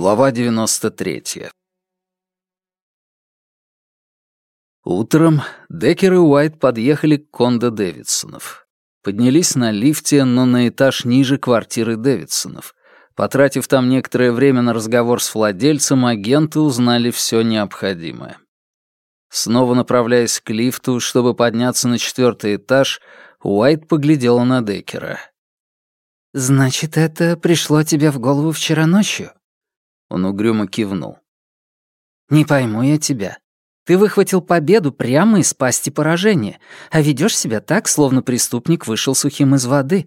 Глава 93. Утром Деккер и Уайт подъехали к кондо Дэвидсонов. Поднялись на лифте, но на этаж ниже квартиры Дэвидсонов. Потратив там некоторое время на разговор с владельцем, агенты узнали все необходимое. Снова направляясь к лифту, чтобы подняться на четвертый этаж, Уайт поглядела на Деккера. «Значит, это пришло тебе в голову вчера ночью?» Он угрюмо кивнул. «Не пойму я тебя. Ты выхватил победу прямо из пасти поражения, а ведешь себя так, словно преступник вышел сухим из воды».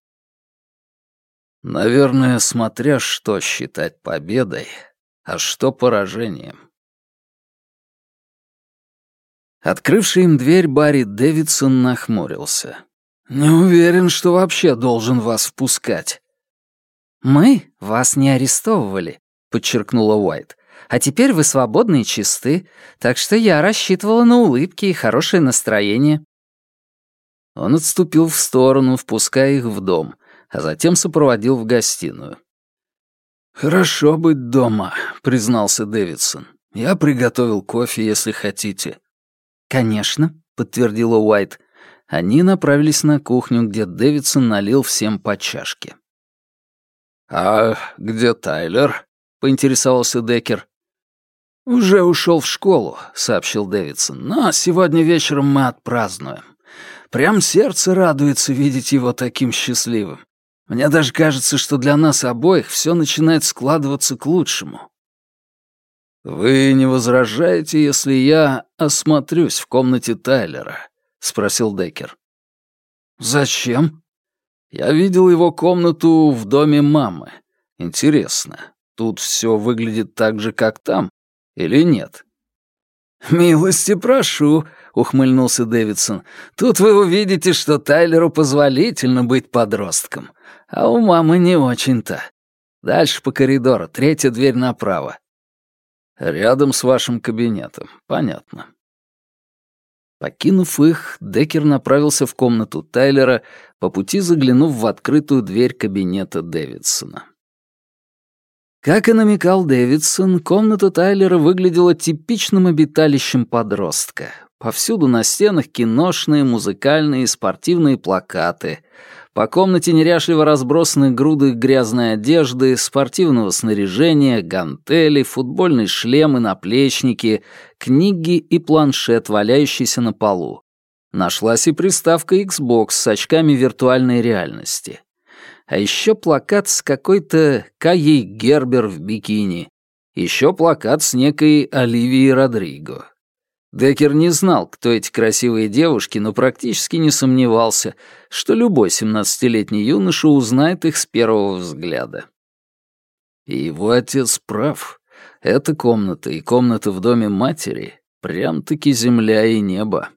«Наверное, смотря что считать победой, а что поражением». Открывший им дверь Барри Дэвидсон нахмурился. «Не уверен, что вообще должен вас впускать». «Мы вас не арестовывали», подчеркнула Уайт. «А теперь вы свободны и чисты, так что я рассчитывала на улыбки и хорошее настроение». Он отступил в сторону, впуская их в дом, а затем сопроводил в гостиную. «Хорошо быть дома», — признался Дэвидсон. «Я приготовил кофе, если хотите». «Конечно», — подтвердила Уайт. Они направились на кухню, где Дэвидсон налил всем по чашке. «А где Тайлер?» Поинтересовался Деккер. «Уже ушел в школу», — сообщил Дэвидсон. «Но сегодня вечером мы отпразднуем. Прям сердце радуется видеть его таким счастливым. Мне даже кажется, что для нас обоих все начинает складываться к лучшему». «Вы не возражаете, если я осмотрюсь в комнате Тайлера?» — спросил Деккер. «Зачем?» «Я видел его комнату в доме мамы. Интересно, тут все выглядит так же, как там, или нет?» «Милости прошу», — ухмыльнулся Дэвидсон. «Тут вы увидите, что Тайлеру позволительно быть подростком, а у мамы не очень-то. Дальше по коридору, третья дверь направо». «Рядом с вашим кабинетом, понятно». Покинув их, Деккер направился в комнату Тайлера, по пути заглянув в открытую дверь кабинета Дэвидсона. Как и намекал Дэвидсон, комната Тайлера выглядела типичным обиталищем подростка. Повсюду на стенах киношные, музыкальные и спортивные плакаты. По комнате неряшливо разбросаны груды грязной одежды, спортивного снаряжения, гантели, футбольные шлемы, наплечники, книги и планшет, валяющийся на полу. Нашлась и приставка Xbox с очками виртуальной реальности а еще плакат с какой-то Каей Гербер в бикини, еще плакат с некой Оливией Родриго. Деккер не знал, кто эти красивые девушки, но практически не сомневался, что любой 17-летний юноша узнает их с первого взгляда. И его отец прав. Эта комната и комната в доме матери — прям-таки земля и небо.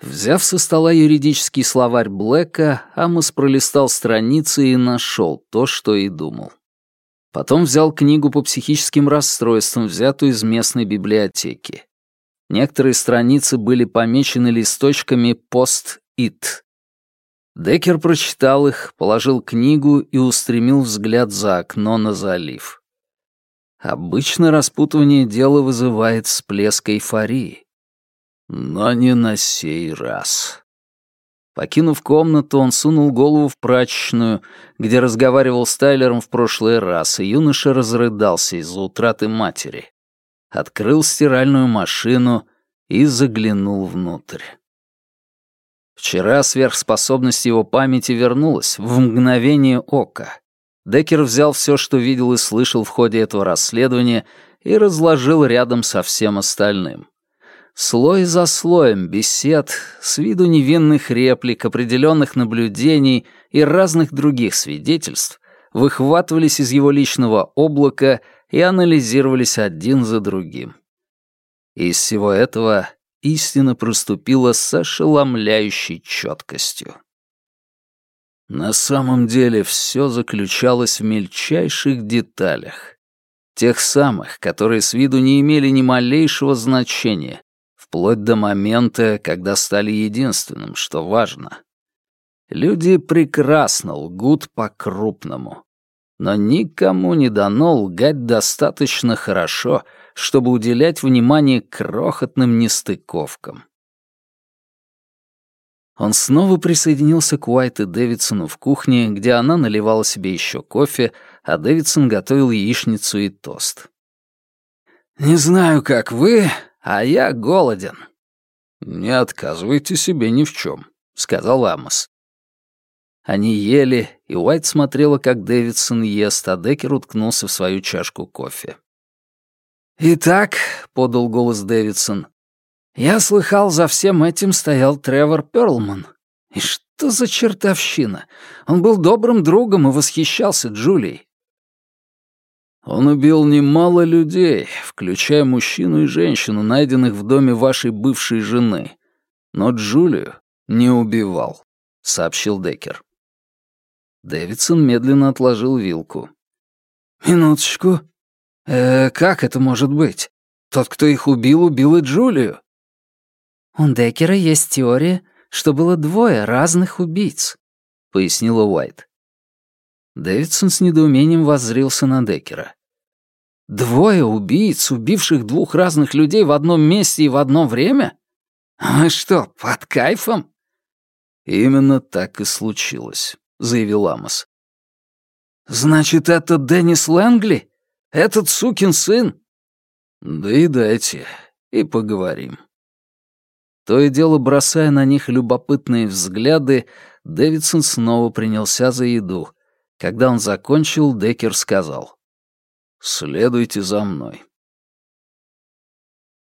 Взяв со стола юридический словарь Блэка, Амос пролистал страницы и нашел то, что и думал. Потом взял книгу по психическим расстройствам, взятую из местной библиотеки. Некоторые страницы были помечены листочками «Пост-ит». Деккер прочитал их, положил книгу и устремил взгляд за окно на залив. Обычно распутывание дела вызывает всплеск эйфории. Но не на сей раз. Покинув комнату, он сунул голову в прачечную, где разговаривал с Тайлером в прошлый раз, и юноша разрыдался из-за утраты матери. Открыл стиральную машину и заглянул внутрь. Вчера сверхспособность его памяти вернулась в мгновение ока. Деккер взял все, что видел и слышал в ходе этого расследования, и разложил рядом со всем остальным. Слой за слоем бесед, с виду невинных реплик, определенных наблюдений и разных других свидетельств выхватывались из его личного облака и анализировались один за другим. Из всего этого истина проступила с ошеломляющей четкостью. На самом деле все заключалось в мельчайших деталях. Тех самых, которые с виду не имели ни малейшего значения, вплоть до момента, когда стали единственным, что важно. Люди прекрасно лгут по-крупному. Но никому не дано лгать достаточно хорошо, чтобы уделять внимание крохотным нестыковкам. Он снова присоединился к Уайт и Дэвидсону в кухне, где она наливала себе еще кофе, а Дэвидсон готовил яичницу и тост. «Не знаю, как вы, а я голоден». «Не отказывайте себе ни в чем», — сказал Амос. Они ели, и Уайт смотрела, как Дэвидсон ест, а Деккер уткнулся в свою чашку кофе. «Итак», — подал голос Дэвидсон, я слыхал, за всем этим стоял Тревор Перлман. И что за чертовщина? Он был добрым другом и восхищался Джулией. Он убил немало людей, включая мужчину и женщину, найденных в доме вашей бывшей жены. Но Джулию не убивал, — сообщил Деккер. Дэвидсон медленно отложил вилку. «Минуточку. Э, как это может быть? Тот, кто их убил, убил и Джулию. «У Деккера есть теория, что было двое разных убийц», — пояснила Уайт. Дэвидсон с недоумением воззрился на Деккера. «Двое убийц, убивших двух разных людей в одном месте и в одно время? А что, под кайфом?» «Именно так и случилось», — заявил Амос. «Значит, это Деннис Лэнгли? Этот сукин сын?» «Да и дайте, и поговорим». То и дело бросая на них любопытные взгляды, Дэвидсон снова принялся за еду. Когда он закончил, Деккер сказал. «Следуйте за мной».